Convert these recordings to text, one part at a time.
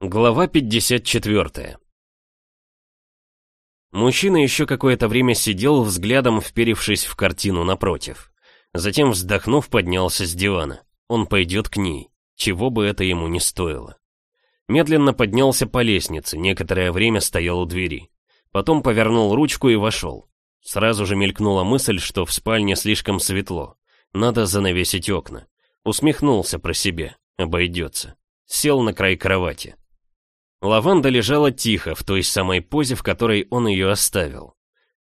Глава 54 Мужчина еще какое-то время сидел, взглядом вперившись в картину напротив. Затем, вздохнув, поднялся с дивана. Он пойдет к ней, чего бы это ему не стоило. Медленно поднялся по лестнице, некоторое время стоял у двери. Потом повернул ручку и вошел. Сразу же мелькнула мысль, что в спальне слишком светло. Надо занавесить окна. Усмехнулся про себя. Обойдется. Сел на край кровати. Лаванда лежала тихо, в той самой позе, в которой он ее оставил.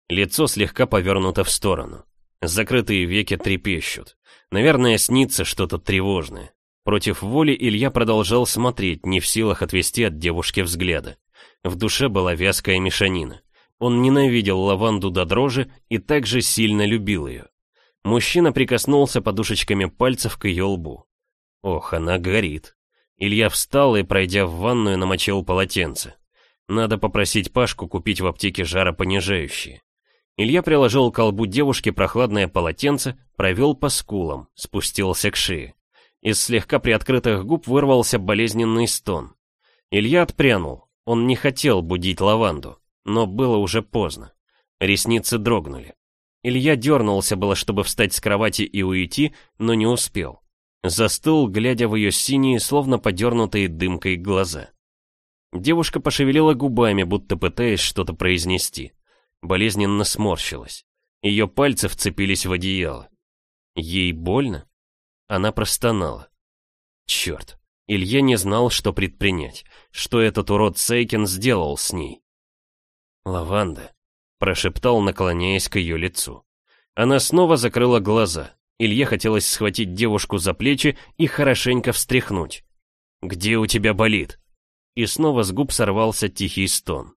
Лицо слегка повернуто в сторону. Закрытые веки трепещут. Наверное, снится что-то тревожное. Против воли Илья продолжал смотреть, не в силах отвести от девушки взгляда. В душе была вязкая мешанина. Он ненавидел лаванду до дрожи и также сильно любил ее. Мужчина прикоснулся подушечками пальцев к ее лбу. Ох, она горит. Илья встал и, пройдя в ванную, намочил полотенце. Надо попросить Пашку купить в аптеке жаропонижающие. Илья приложил к колбу девушки прохладное полотенце, провел по скулам, спустился к шее. Из слегка приоткрытых губ вырвался болезненный стон. Илья отпрянул. Он не хотел будить лаванду, но было уже поздно. Ресницы дрогнули. Илья дернулся было, чтобы встать с кровати и уйти, но не успел. Застыл, глядя в ее синие, словно подернутые дымкой глаза. Девушка пошевелила губами, будто пытаясь что-то произнести. Болезненно сморщилась. Ее пальцы вцепились в одеяло. Ей больно? Она простонала. Черт, Илья не знал, что предпринять, что этот урод Сейкин сделал с ней. «Лаванда», — прошептал, наклоняясь к ее лицу. Она снова закрыла глаза. Илье хотелось схватить девушку за плечи и хорошенько встряхнуть. «Где у тебя болит?» И снова с губ сорвался тихий стон.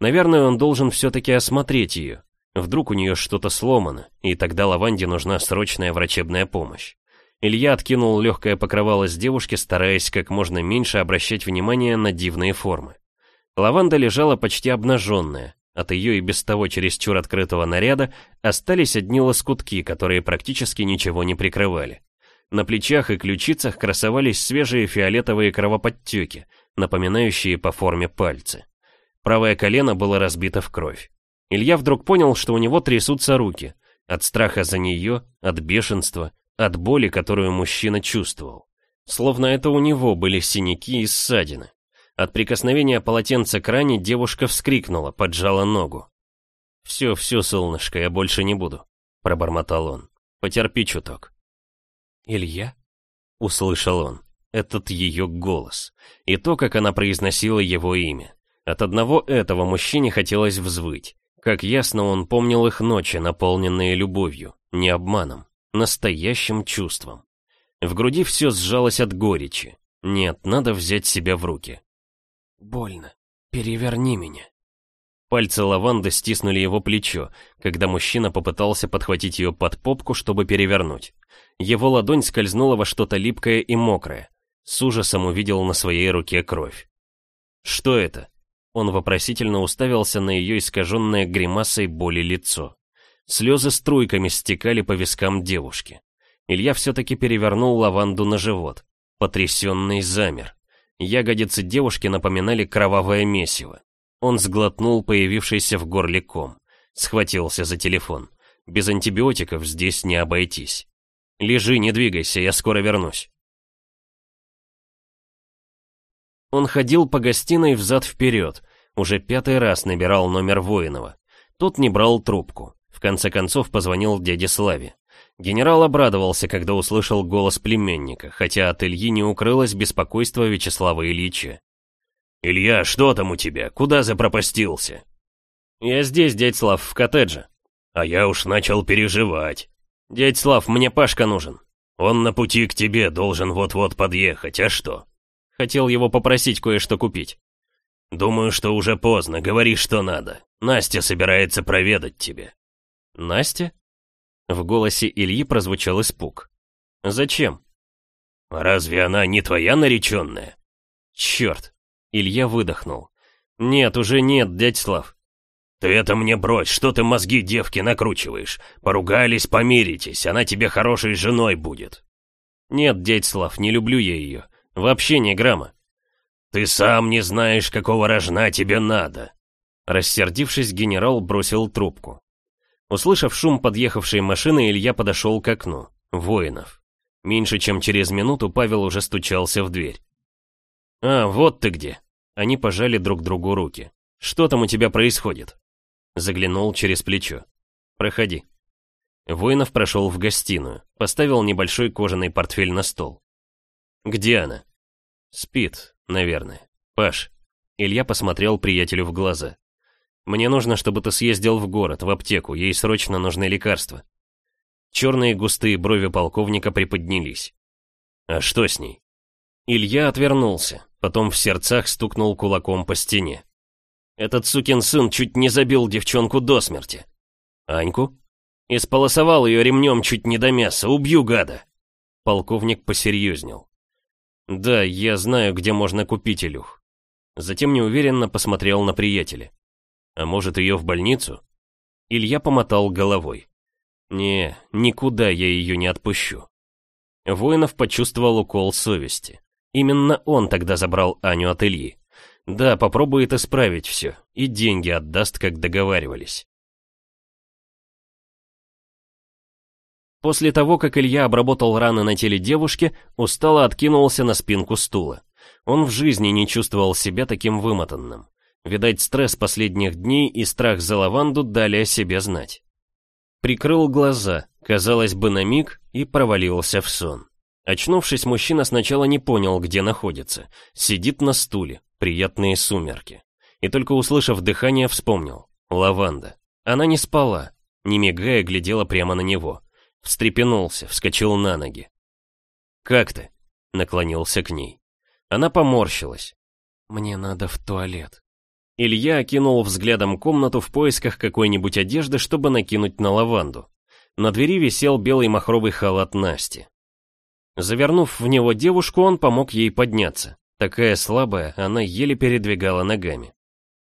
Наверное, он должен все-таки осмотреть ее. Вдруг у нее что-то сломано, и тогда Лаванде нужна срочная врачебная помощь. Илья откинул легкое покрывало с девушки, стараясь как можно меньше обращать внимание на дивные формы. Лаванда лежала почти обнаженная, от ее и без того чересчур открытого наряда остались одни лоскутки, которые практически ничего не прикрывали. На плечах и ключицах красовались свежие фиолетовые кровоподтеки, напоминающие по форме пальцы. Правое колено было разбито в кровь. Илья вдруг понял, что у него трясутся руки. От страха за нее, от бешенства, от боли, которую мужчина чувствовал. Словно это у него были синяки и ссадины. От прикосновения полотенца к ране девушка вскрикнула, поджала ногу. «Все, все, солнышко, я больше не буду», — пробормотал он. «Потерпи чуток». «Илья?» — услышал он. Этот ее голос. И то, как она произносила его имя. От одного этого мужчине хотелось взвыть. Как ясно он помнил их ночи, наполненные любовью, не обманом, настоящим чувством. В груди все сжалось от горечи. Нет, надо взять себя в руки. «Больно. Переверни меня». Пальцы лаванды стиснули его плечо, когда мужчина попытался подхватить ее под попку, чтобы перевернуть. Его ладонь скользнула во что-то липкое и мокрое. С ужасом увидел на своей руке кровь. «Что это?» Он вопросительно уставился на ее искаженное гримасой боли лицо. Слезы струйками стекали по вискам девушки. Илья все-таки перевернул лаванду на живот. Потрясенный замер. Ягодицы девушки напоминали кровавое месиво. Он сглотнул появившийся в горле ком. Схватился за телефон. Без антибиотиков здесь не обойтись. «Лежи, не двигайся, я скоро вернусь». Он ходил по гостиной взад-вперед, уже пятый раз набирал номер Воинова. Тот не брал трубку. В конце концов позвонил дяде Славе. Генерал обрадовался, когда услышал голос племенника, хотя от Ильи не укрылось беспокойство Вячеслава Ильича. «Илья, что там у тебя? Куда запропастился?» «Я здесь, дядь Слав, в коттедже». «А я уж начал переживать». «Дядь Слав, мне Пашка нужен». «Он на пути к тебе, должен вот-вот подъехать, а что?» Хотел его попросить кое-что купить. «Думаю, что уже поздно, говори, что надо. Настя собирается проведать тебе». «Настя?» В голосе Ильи прозвучал испуг. «Зачем?» «Разве она не твоя нареченная?» «Черт!» Илья выдохнул. «Нет, уже нет, дядь Слав». «Ты это мне брось, что ты мозги девки накручиваешь? Поругались, помиритесь, она тебе хорошей женой будет». «Нет, дядь Слав, не люблю я ее. Вообще не грамма». «Ты сам не знаешь, какого рожна тебе надо!» Рассердившись, генерал бросил трубку. Услышав шум подъехавшей машины, Илья подошел к окну. Воинов. Меньше чем через минуту Павел уже стучался в дверь. «А, вот ты где!» Они пожали друг другу руки. «Что там у тебя происходит?» Заглянул через плечо. «Проходи». Воинов прошел в гостиную, поставил небольшой кожаный портфель на стол. «Где она?» «Спит, наверное. Паш». Илья посмотрел приятелю в глаза. «Мне нужно, чтобы ты съездил в город, в аптеку, ей срочно нужны лекарства». Черные густые брови полковника приподнялись. «А что с ней?» Илья отвернулся, потом в сердцах стукнул кулаком по стене. «Этот сукин сын чуть не забил девчонку до смерти». «Аньку?» «Исполосовал ее ремнем чуть не до мяса, убью гада!» Полковник посерьезнел. «Да, я знаю, где можно купить Илюх». Затем неуверенно посмотрел на приятеля. «А может, ее в больницу?» Илья помотал головой. «Не, никуда я ее не отпущу». Воинов почувствовал укол совести. Именно он тогда забрал Аню от Ильи. Да, попробует исправить все, и деньги отдаст, как договаривались. После того, как Илья обработал раны на теле девушки, устало откинулся на спинку стула. Он в жизни не чувствовал себя таким вымотанным. Видать, стресс последних дней и страх за лаванду дали о себе знать. Прикрыл глаза, казалось бы, на миг, и провалился в сон. Очнувшись, мужчина сначала не понял, где находится. Сидит на стуле, приятные сумерки. И только услышав дыхание, вспомнил. Лаванда. Она не спала, не мигая, глядела прямо на него. Встрепенулся, вскочил на ноги. «Как ты?» — наклонился к ней. Она поморщилась. «Мне надо в туалет». Илья окинул взглядом комнату в поисках какой-нибудь одежды, чтобы накинуть на лаванду. На двери висел белый махровый халат Насти. Завернув в него девушку, он помог ей подняться. Такая слабая, она еле передвигала ногами.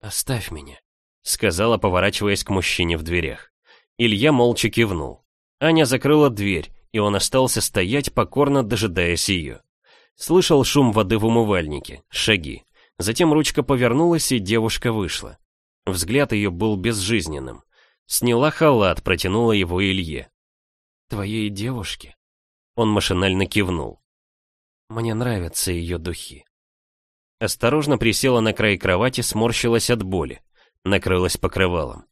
«Оставь меня», — сказала, поворачиваясь к мужчине в дверях. Илья молча кивнул. Аня закрыла дверь, и он остался стоять, покорно дожидаясь ее. Слышал шум воды в умывальнике, шаги. Затем ручка повернулась, и девушка вышла. Взгляд ее был безжизненным. Сняла халат, протянула его Илье. «Твоей девушке?» Он машинально кивнул. «Мне нравятся ее духи». Осторожно присела на край кровати, сморщилась от боли. Накрылась покрывалом.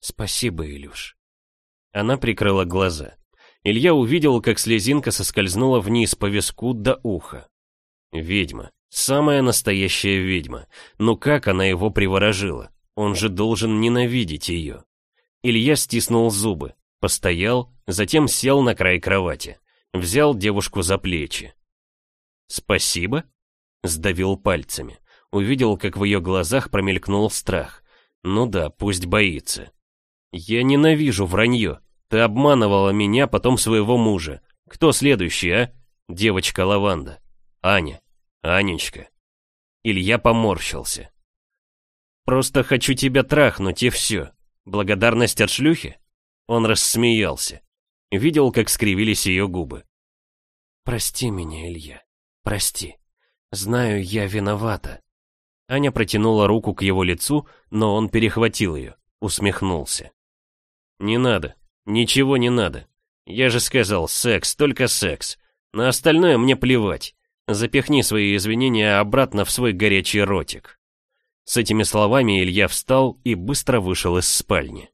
«Спасибо, Илюш». Она прикрыла глаза. Илья увидел, как слезинка соскользнула вниз по виску до уха. Ведьма. Самая настоящая ведьма. Но как она его приворожила? Он же должен ненавидеть ее. Илья стиснул зубы, постоял, затем сел на край кровати. Взял девушку за плечи. «Спасибо?» Сдавил пальцами. Увидел, как в ее глазах промелькнул страх. Ну да, пусть боится. «Я ненавижу вранье. Ты обманывала меня, потом своего мужа. Кто следующий, а? Девочка Лаванда. Аня. Анечка». Илья поморщился. «Просто хочу тебя трахнуть, и все. Благодарность от шлюхи?» Он рассмеялся. Видел, как скривились ее губы. «Прости меня, Илья. Прости. Знаю, я виновата». Аня протянула руку к его лицу, но он перехватил ее, усмехнулся. «Не надо. Ничего не надо. Я же сказал, секс, только секс. На остальное мне плевать. Запихни свои извинения обратно в свой горячий ротик». С этими словами Илья встал и быстро вышел из спальни.